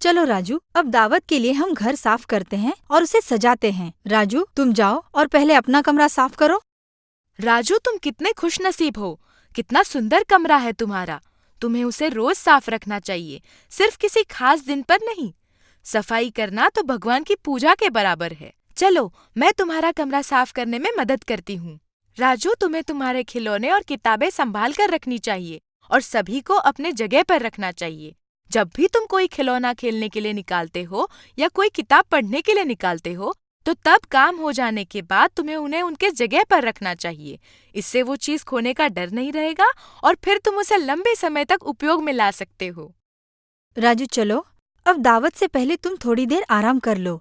चलो राजू, अब दावत के लिए हम घर साफ़ करते हैं और उसे सजाते हैं। राजू, तुम जाओ और पहले अपना कमरा साफ़ करो। राजू, तुम कितने खुश नसीब हो। कितना सुंदर कमरा है तुम्हारा। तुम्हें उसे रोज साफ़ रखना चाहिए, सिर्फ़ किसी खास दिन पर नहीं। सफ़ाई करना तो भगवान की पूजा के बराबर है। चलो, मैं तुम्हारा कमरा साफ़ करने में मदद करती हूँ। राजू, तुम्हें तुम्हारे खिलौने और किताबें संभाल कर रखनी चाहिए और सभी को अपने जगह पर रखना चाहिए। जब भी तुम कोई खिलौना खेलने के लिए निकालते हो या कोई किताब पढ़ने के लिए निकालते हो तो तब काम हो जाने के बाद तुम्हें उन्हें उनके जगह पर रखना चाहिए। इससे वो चीज़ खोने का डर नहीं रहेगा और फिर तुम उसे लंबे समय तक उपयोग में ला सकते हो। राजू, चलो, अब दावत से पहले तुम थोड़ी देर आराम कर लो।